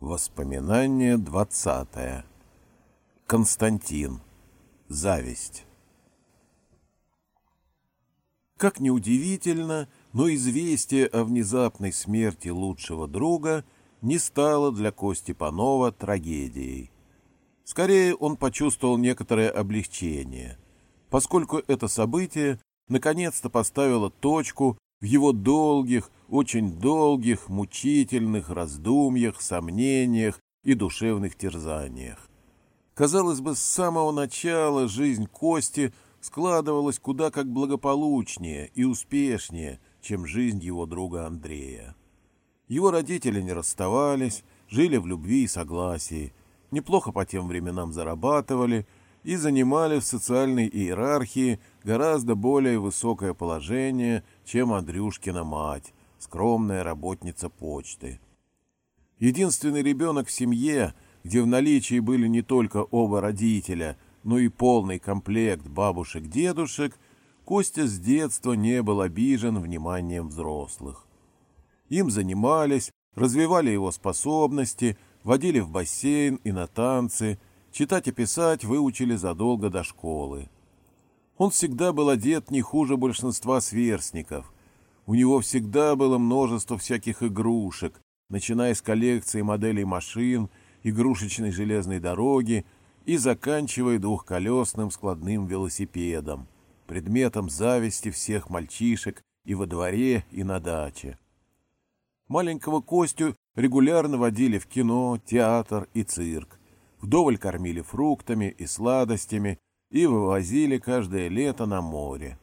Воспоминание двадцатое. Константин. Зависть. Как неудивительно, но известие о внезапной смерти лучшего друга не стало для Кости Панова трагедией. Скорее, он почувствовал некоторое облегчение, поскольку это событие наконец-то поставило точку в его долгих, очень долгих, мучительных раздумьях, сомнениях и душевных терзаниях. Казалось бы, с самого начала жизнь Кости складывалась куда как благополучнее и успешнее, чем жизнь его друга Андрея. Его родители не расставались, жили в любви и согласии, неплохо по тем временам зарабатывали и занимали в социальной иерархии гораздо более высокое положение, чем Андрюшкина мать, скромная работница почты. Единственный ребенок в семье, где в наличии были не только оба родителя, но и полный комплект бабушек-дедушек, Костя с детства не был обижен вниманием взрослых. Им занимались, развивали его способности, водили в бассейн и на танцы, читать и писать выучили задолго до школы. Он всегда был одет не хуже большинства сверстников – у него всегда было множество всяких игрушек, начиная с коллекции моделей машин, игрушечной железной дороги и заканчивая двухколесным складным велосипедом, предметом зависти всех мальчишек и во дворе, и на даче. Маленького Костю регулярно водили в кино, театр и цирк, вдоволь кормили фруктами и сладостями и вывозили каждое лето на море.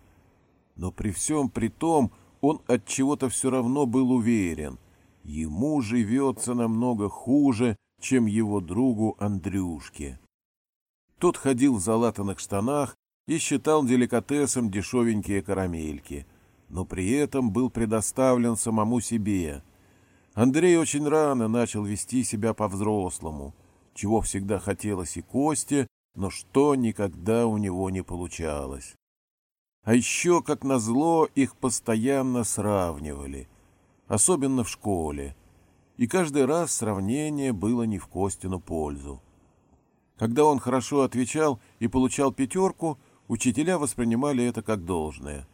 Но при всем при том он от чего-то все равно был уверен. Ему живется намного хуже, чем его другу Андрюшке. Тот ходил в залатанных штанах и считал деликатесом дешевенькие карамельки, но при этом был предоставлен самому себе. Андрей очень рано начал вести себя по-взрослому, чего всегда хотелось и Косте, но что никогда у него не получалось. А еще, как назло, их постоянно сравнивали, особенно в школе. И каждый раз сравнение было не в Костину пользу. Когда он хорошо отвечал и получал пятерку, учителя воспринимали это как должное.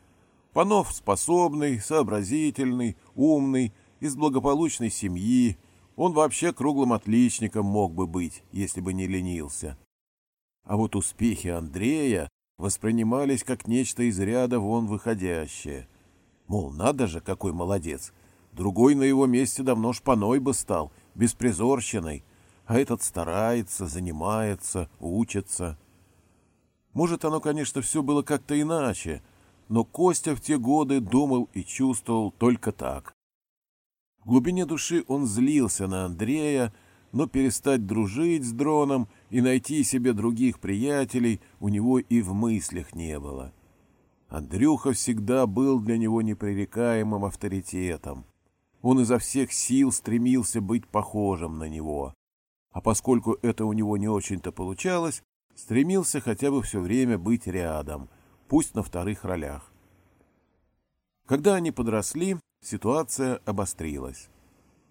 Панов способный, сообразительный, умный, из благополучной семьи, он вообще круглым отличником мог бы быть, если бы не ленился. А вот успехи Андрея воспринимались как нечто из ряда вон выходящее. Мол, надо же, какой молодец. Другой на его месте давно шпаной бы стал, беспризорщиной, а этот старается, занимается, учится. Может, оно, конечно, все было как-то иначе, но Костя в те годы думал и чувствовал только так. В глубине души он злился на Андрея, но перестать дружить с дроном и найти себе других приятелей у него и в мыслях не было. Андрюха всегда был для него непререкаемым авторитетом. Он изо всех сил стремился быть похожим на него. А поскольку это у него не очень-то получалось, стремился хотя бы все время быть рядом, пусть на вторых ролях. Когда они подросли, ситуация обострилась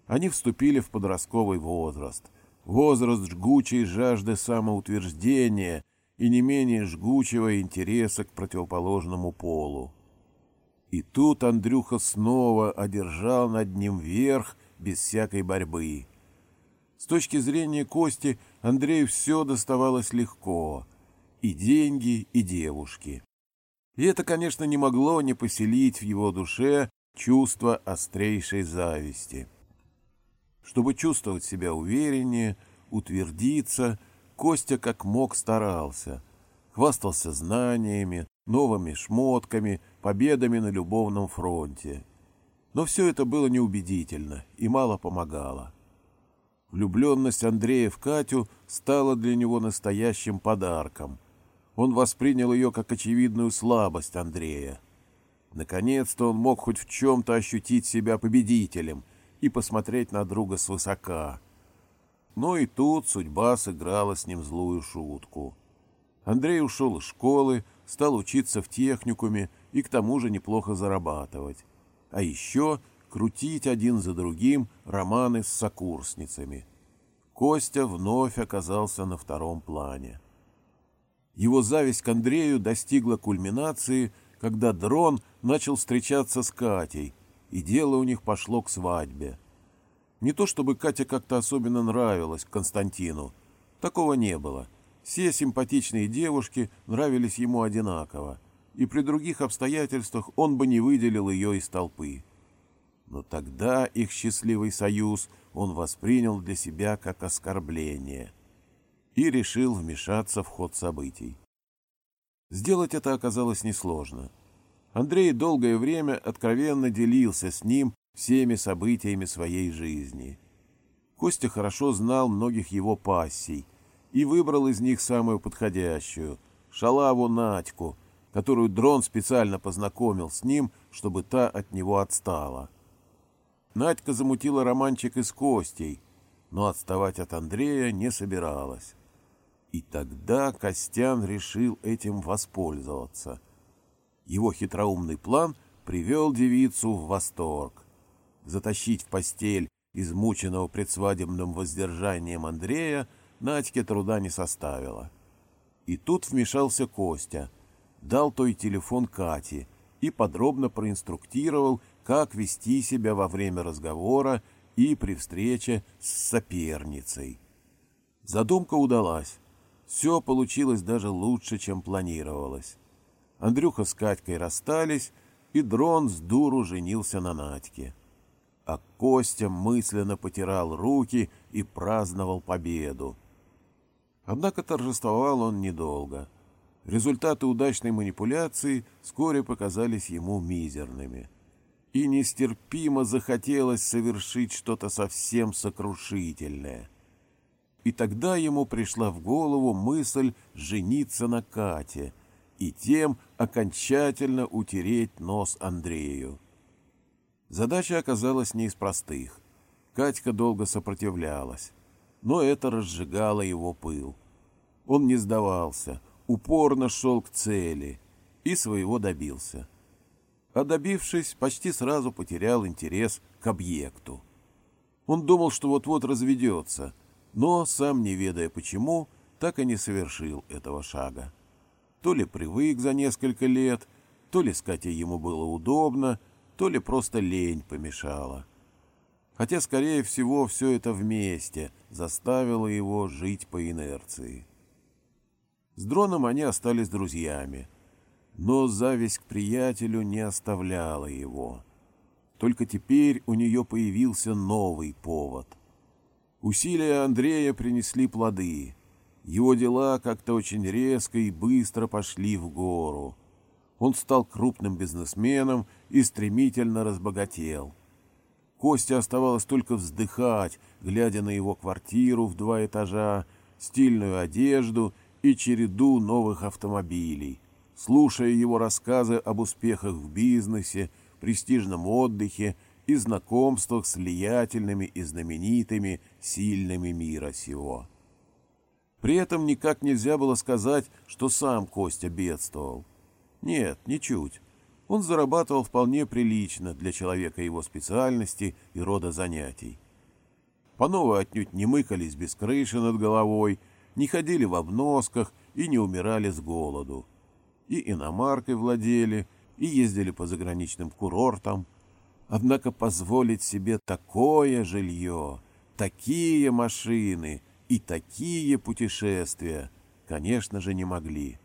они вступили в подростковый возраст, возраст жгучей жажды самоутверждения и не менее жгучего интереса к противоположному полу. И тут Андрюха снова одержал над ним верх без всякой борьбы. С точки зрения Кости Андрею все доставалось легко. И деньги, и девушки. И это, конечно, не могло не поселить в его душе чувство острейшей зависти. Чтобы чувствовать себя увереннее, утвердиться, Костя как мог старался. Хвастался знаниями, новыми шмотками, победами на любовном фронте. Но все это было неубедительно и мало помогало. Влюбленность Андрея в Катю стала для него настоящим подарком. Он воспринял ее как очевидную слабость Андрея. Наконец-то он мог хоть в чем-то ощутить себя победителем и посмотреть на друга свысока. Но и тут судьба сыграла с ним злую шутку. Андрей ушел из школы, стал учиться в техникуме и к тому же неплохо зарабатывать. А еще крутить один за другим романы с сокурсницами. Костя вновь оказался на втором плане. Его зависть к Андрею достигла кульминации, когда дрон начал встречаться с Катей, и дело у них пошло к свадьбе. Не то чтобы Катя как-то особенно нравилась Константину, такого не было. Все симпатичные девушки нравились ему одинаково, и при других обстоятельствах он бы не выделил ее из толпы. Но тогда их счастливый союз он воспринял для себя как оскорбление и решил вмешаться в ход событий. Сделать это оказалось несложно. Андрей долгое время откровенно делился с ним всеми событиями своей жизни. Костя хорошо знал многих его пассий и выбрал из них самую подходящую — шалаву Надьку, которую Дрон специально познакомил с ним, чтобы та от него отстала. Надька замутила романчик и с Костей, но отставать от Андрея не собиралась. И тогда Костян решил этим воспользоваться. Его хитроумный план привел девицу в восторг. Затащить в постель измученного предсвадебным воздержанием Андрея Надьке труда не составило. И тут вмешался Костя, дал той телефон Кате и подробно проинструктировал, как вести себя во время разговора и при встрече с соперницей. Задумка удалась. Все получилось даже лучше, чем планировалось. Андрюха с Катькой расстались, и дрон с дуру женился на Надьке. А Костя мысленно потирал руки и праздновал победу. Однако торжествовал он недолго. Результаты удачной манипуляции вскоре показались ему мизерными и нестерпимо захотелось совершить что-то совсем сокрушительное. И тогда ему пришла в голову мысль жениться на Кате и тем окончательно утереть нос Андрею. Задача оказалась не из простых. Катька долго сопротивлялась, но это разжигало его пыл. Он не сдавался, упорно шел к цели и своего добился а добившись, почти сразу потерял интерес к объекту. Он думал, что вот-вот разведется, но, сам не ведая почему, так и не совершил этого шага. То ли привык за несколько лет, то ли с Катей ему было удобно, то ли просто лень помешала. Хотя, скорее всего, все это вместе заставило его жить по инерции. С дроном они остались друзьями — но зависть к приятелю не оставляла его. Только теперь у нее появился новый повод. Усилия Андрея принесли плоды. Его дела как-то очень резко и быстро пошли в гору. Он стал крупным бизнесменом и стремительно разбогател. Костя оставалось только вздыхать, глядя на его квартиру в два этажа, стильную одежду и череду новых автомобилей, слушая его рассказы об успехах в бизнесе, престижном отдыхе и знакомствах с влиятельными и знаменитыми, сильными мира сего. При этом никак нельзя было сказать, что сам Костя бедствовал. Нет, ничуть. Он зарабатывал вполне прилично для человека его специальности и рода занятий. Пановы отнюдь не мыкались без крыши над головой, не ходили в обносках и не умирали с голоду и иномаркой владели, и ездили по заграничным курортам. Однако позволить себе такое жилье, такие машины и такие путешествия, конечно же, не могли.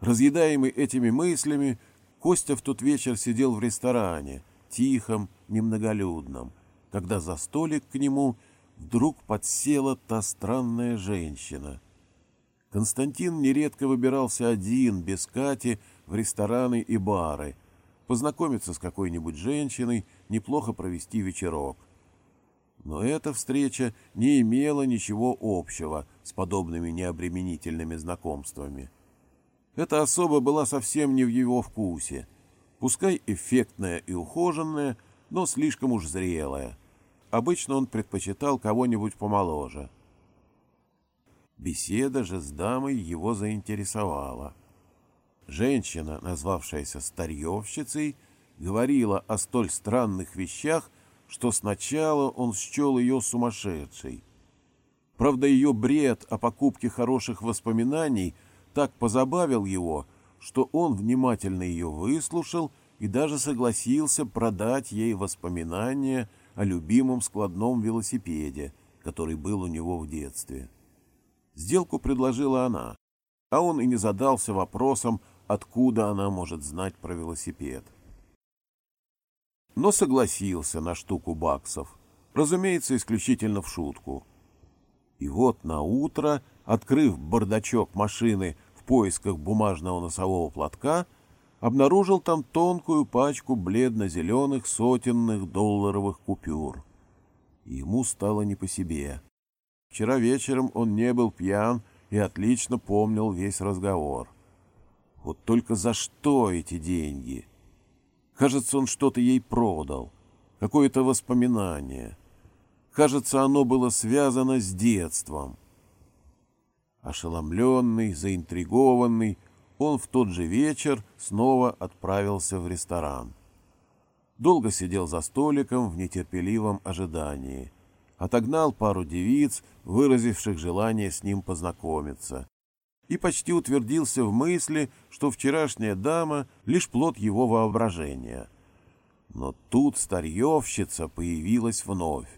Разъедаемый этими мыслями, Костя в тот вечер сидел в ресторане, тихом, немноголюдном, когда за столик к нему вдруг подсела та странная женщина — Константин нередко выбирался один, без Кати, в рестораны и бары, познакомиться с какой-нибудь женщиной, неплохо провести вечерок. Но эта встреча не имела ничего общего с подобными необременительными знакомствами. Эта особа была совсем не в его вкусе, пускай эффектная и ухоженная, но слишком уж зрелая. Обычно он предпочитал кого-нибудь помоложе — Беседа же с дамой его заинтересовала. Женщина, назвавшаяся старьевщицей, говорила о столь странных вещах, что сначала он счел ее сумасшедшей, Правда, ее бред о покупке хороших воспоминаний так позабавил его, что он внимательно ее выслушал и даже согласился продать ей воспоминания о любимом складном велосипеде, который был у него в детстве. Сделку предложила она, а он и не задался вопросом, откуда она может знать про велосипед. Но согласился на штуку баксов, разумеется, исключительно в шутку. И вот на утро, открыв бардачок машины в поисках бумажного носового платка, обнаружил там тонкую пачку бледно-зеленых сотенных долларовых купюр. Ему стало не по себе. Вчера вечером он не был пьян и отлично помнил весь разговор. Вот только за что эти деньги? Кажется, он что-то ей продал, какое-то воспоминание. Кажется, оно было связано с детством. Ошеломленный, заинтригованный, он в тот же вечер снова отправился в ресторан. Долго сидел за столиком в нетерпеливом ожидании. Отогнал пару девиц, выразивших желание с ним познакомиться. И почти утвердился в мысли, что вчерашняя дама — лишь плод его воображения. Но тут старьевщица появилась вновь.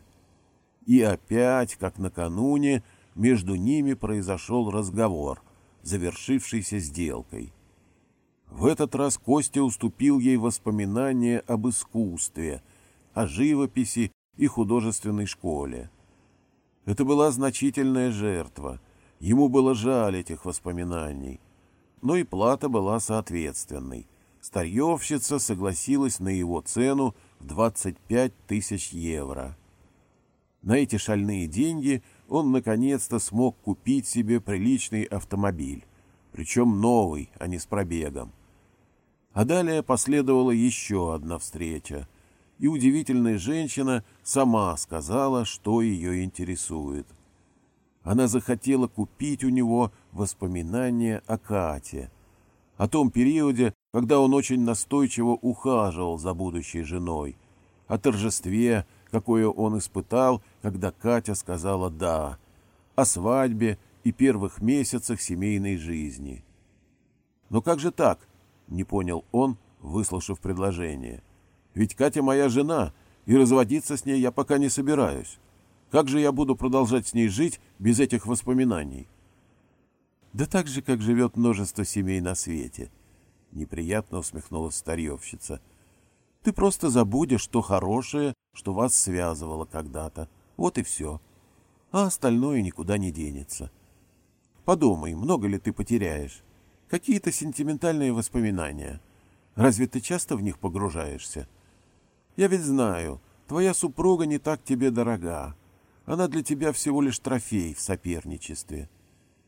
И опять, как накануне, между ними произошел разговор, завершившийся сделкой. В этот раз Костя уступил ей воспоминания об искусстве, о живописи и художественной школе. Это была значительная жертва. Ему было жаль этих воспоминаний. Но и плата была соответственной. Старьевщица согласилась на его цену в 25 тысяч евро. На эти шальные деньги он наконец-то смог купить себе приличный автомобиль, причем новый, а не с пробегом. А далее последовала еще одна встреча, и удивительная женщина сама сказала, что ее интересует. Она захотела купить у него воспоминания о Кате, о том периоде, когда он очень настойчиво ухаживал за будущей женой, о торжестве, какое он испытал, когда Катя сказала «да», о свадьбе и первых месяцах семейной жизни. «Но как же так?» — не понял он, выслушав предложение. «Ведь Катя моя жена, и разводиться с ней я пока не собираюсь. Как же я буду продолжать с ней жить без этих воспоминаний?» «Да так же, как живет множество семей на свете», — неприятно усмехнулась старьевщица. — ты просто забудешь то хорошее, что вас связывало когда-то. Вот и все. А остальное никуда не денется. Подумай, много ли ты потеряешь? Какие-то сентиментальные воспоминания. Разве ты часто в них погружаешься? Я ведь знаю, твоя супруга не так тебе дорога. Она для тебя всего лишь трофей в соперничестве.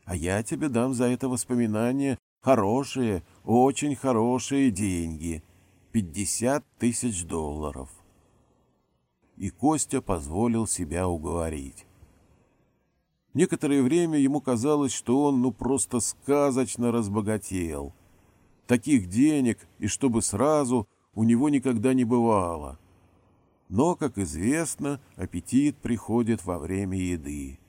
А я тебе дам за это воспоминания хорошие, очень хорошие деньги — пятьдесят тысяч долларов. И Костя позволил себя уговорить. Некоторое время ему казалось, что он ну просто сказочно разбогател. Таких денег, и чтобы сразу, у него никогда не бывало. Но, как известно, аппетит приходит во время еды.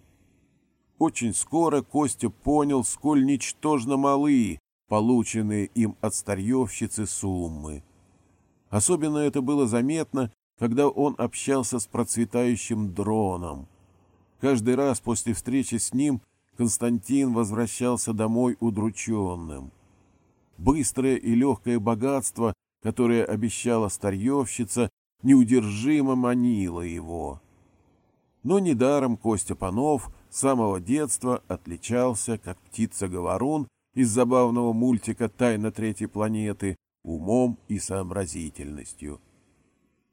Очень скоро Костя понял, сколь ничтожно малы полученные им от старьевщицы суммы. Особенно это было заметно, когда он общался с процветающим дроном. Каждый раз после встречи с ним Константин возвращался домой удрученным. Быстрое и легкое богатство, которое обещала старьевщица, неудержимо манило его. Но недаром Костя Панов с самого детства отличался, как птица-говорун из забавного мультика «Тайна третьей планеты», умом и сообразительностью.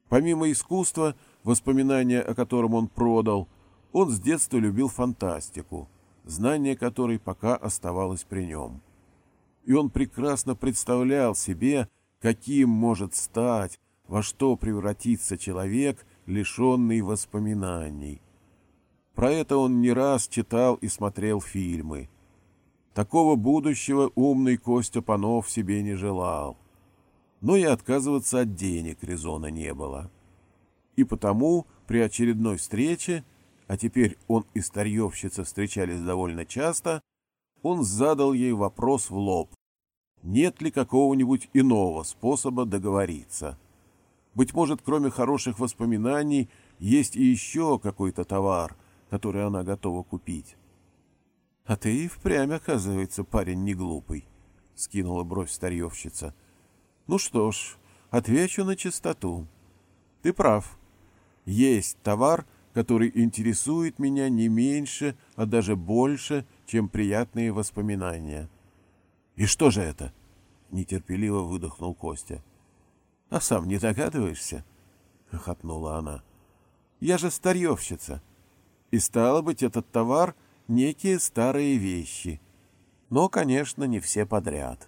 Помимо искусства, воспоминания о котором он продал, он с детства любил фантастику, знание которой пока оставалось при нем. И он прекрасно представлял себе, каким может стать, во что превратится человек, лишенный воспоминаний. Про это он не раз читал и смотрел фильмы. Такого будущего умный Костя Панов себе не желал но и отказываться от денег резона не было. И потому при очередной встрече, а теперь он и старьевщица встречались довольно часто, он задал ей вопрос в лоб. Нет ли какого-нибудь иного способа договориться? Быть может, кроме хороших воспоминаний, есть и еще какой-то товар, который она готова купить. — А ты и впрямь, оказывается, парень не глупый, — скинула бровь старьевщица. — Ну что ж, отвечу на чистоту. Ты прав. Есть товар, который интересует меня не меньше, а даже больше, чем приятные воспоминания. — И что же это? — нетерпеливо выдохнул Костя. — А сам не догадываешься? — хохотнула она. — Я же старьевщица. И стало быть, этот товар — некие старые вещи. Но, конечно, не все подряд.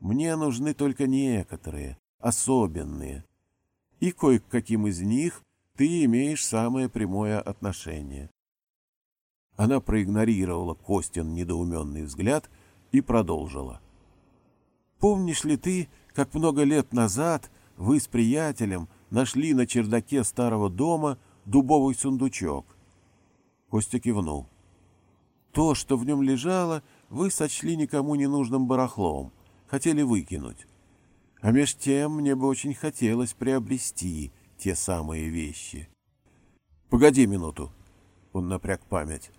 Мне нужны только некоторые, особенные. И кое к каким из них ты имеешь самое прямое отношение. Она проигнорировала Костин недоуменный взгляд и продолжила. «Помнишь ли ты, как много лет назад вы с приятелем нашли на чердаке старого дома дубовый сундучок?» Костя кивнул. «То, что в нем лежало, вы сочли никому не нужным барахлом, хотели выкинуть. А меж тем мне бы очень хотелось приобрести те самые вещи». «Погоди минуту», — он напряг память.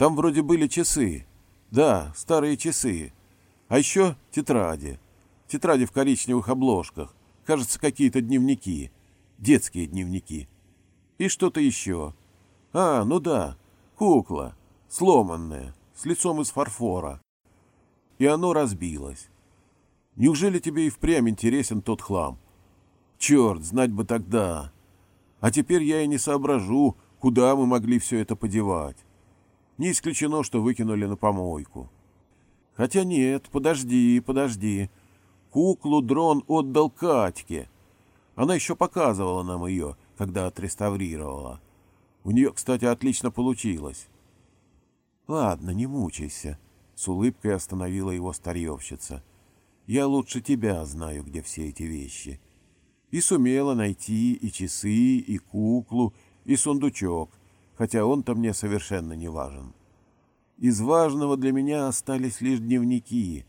Там вроде были часы. Да, старые часы. А еще тетради. Тетради в коричневых обложках. Кажется, какие-то дневники. Детские дневники. И что-то еще. А, ну да, кукла. Сломанная, с лицом из фарфора. И оно разбилось. Неужели тебе и впрямь интересен тот хлам? Черт, знать бы тогда. А теперь я и не соображу, куда мы могли все это подевать. Не исключено, что выкинули на помойку. Хотя нет, подожди, подожди. Куклу дрон отдал Катьке. Она еще показывала нам ее, когда отреставрировала. У нее, кстати, отлично получилось. Ладно, не мучайся, — с улыбкой остановила его старьевщица. Я лучше тебя знаю, где все эти вещи. И сумела найти и часы, и куклу, и сундучок, хотя он-то мне совершенно не важен. Из важного для меня остались лишь дневники,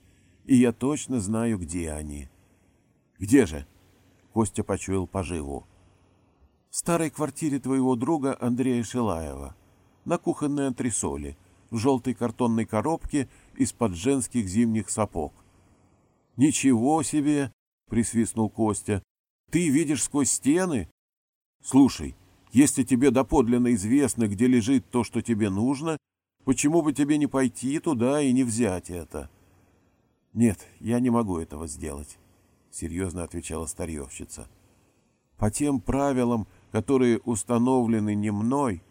и я точно знаю, где они. — Где же? — Костя почуял поживу. — В старой квартире твоего друга Андрея Шилаева, на кухонной антресоли, в желтой картонной коробке из-под женских зимних сапог. — Ничего себе! — присвистнул Костя. — Ты видишь сквозь стены? Слушай, если тебе доподлинно известно, где лежит то, что тебе нужно, почему бы тебе не пойти туда и не взять это? — Нет, я не могу этого сделать, — серьезно отвечала старьевщица. — По тем правилам, которые установлены не мной,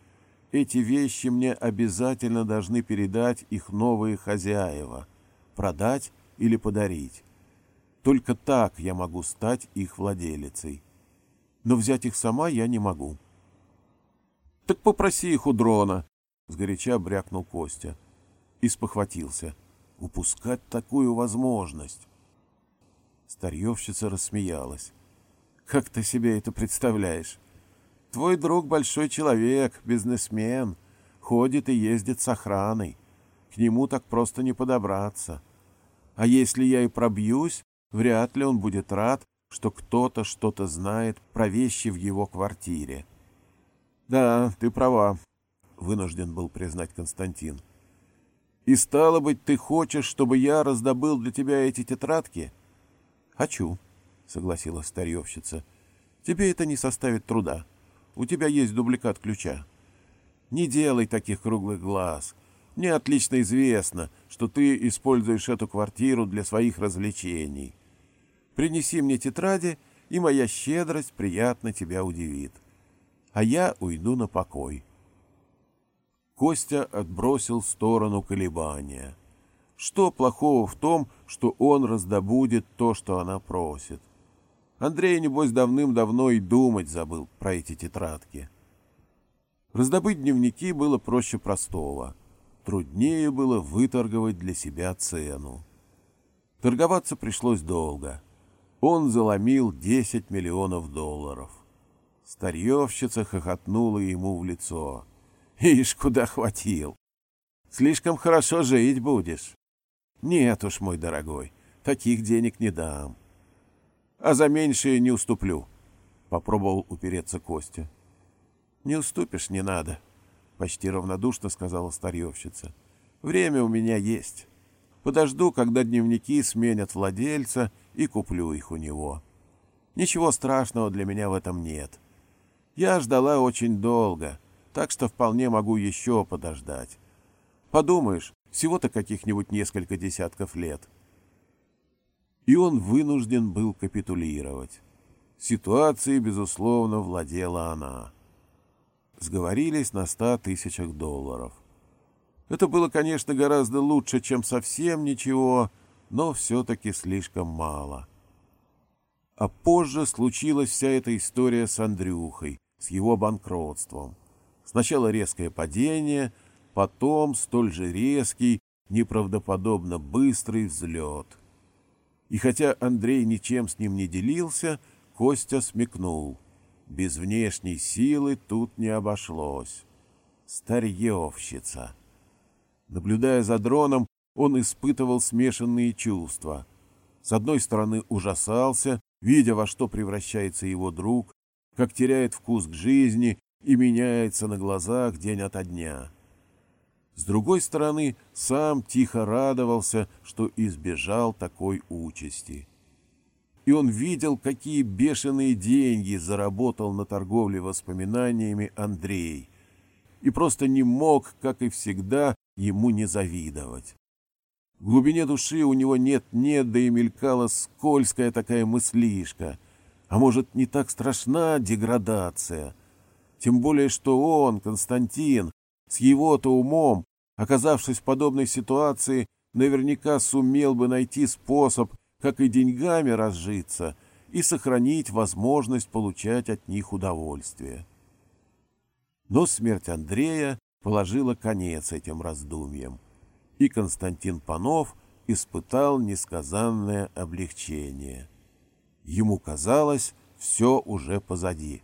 эти вещи мне обязательно должны передать их новые хозяева, продать или подарить. Только так я могу стать их владелицей. Но взять их сама я не могу. — так попроси их у дрона, — сгоряча брякнул Костя. И спохватился. Упускать такую возможность. Старьевщица рассмеялась. Как ты себе это представляешь? Твой друг большой человек, бизнесмен, ходит и ездит с охраной. К нему так просто не подобраться. А если я и пробьюсь, вряд ли он будет рад, что кто-то что-то знает про вещи в его квартире. Да, ты права, вынужден был признать Константин. И стало быть, ты хочешь, чтобы я раздобыл для тебя эти тетрадки? Хочу, согласилась старьевщица. Тебе это не составит труда. У тебя есть дубликат ключа. Не делай таких круглых глаз. Мне отлично известно, что ты используешь эту квартиру для своих развлечений. Принеси мне тетради, и моя щедрость приятно тебя удивит а я уйду на покой. Костя отбросил в сторону колебания. Что плохого в том, что он раздобудет то, что она просит? Андрей, небось, давным-давно и думать забыл про эти тетрадки. Раздобыть дневники было проще простого. Труднее было выторговать для себя цену. Торговаться пришлось долго. Он заломил 10 миллионов долларов. Старьевщица хохотнула ему в лицо. Ишь, куда хватил. Слишком хорошо жить будешь. Нет уж, мой дорогой, таких денег не дам. А за меньшее не уступлю, — попробовал упереться Костя. Не уступишь, не надо, — почти равнодушно сказала старьевщица. Время у меня есть. Подожду, когда дневники сменят владельца, и куплю их у него. Ничего страшного для меня в этом нет. Я ждала очень долго, так что вполне могу еще подождать. Подумаешь, всего-то каких-нибудь несколько десятков лет. И он вынужден был капитулировать. Ситуацией, безусловно, владела она. Сговорились на ста тысячах долларов. Это было, конечно, гораздо лучше, чем совсем ничего, но все-таки слишком мало. А позже случилась вся эта история с Андрюхой, с его банкротством. Сначала резкое падение, потом столь же резкий, неправдоподобно быстрый взлет. И хотя Андрей ничем с ним не делился, Костя смекнул. Без внешней силы тут не обошлось. Старьевщица. Наблюдая за дроном, он испытывал смешанные чувства. С одной стороны ужасался, видя, во что превращается его друг, как теряет вкус к жизни и меняется на глазах день ото дня. С другой стороны, сам тихо радовался, что избежал такой участи. И он видел, какие бешеные деньги заработал на торговле воспоминаниями Андрей, и просто не мог, как и всегда, ему не завидовать. В глубине души у него нет-нет, да и мелькала скользкая такая мыслишка. А может, не так страшна деградация? Тем более, что он, Константин, с его-то умом, оказавшись в подобной ситуации, наверняка сумел бы найти способ, как и деньгами разжиться, и сохранить возможность получать от них удовольствие. Но смерть Андрея положила конец этим раздумьям, и Константин Панов испытал несказанное облегчение. Ему казалось, все уже позади.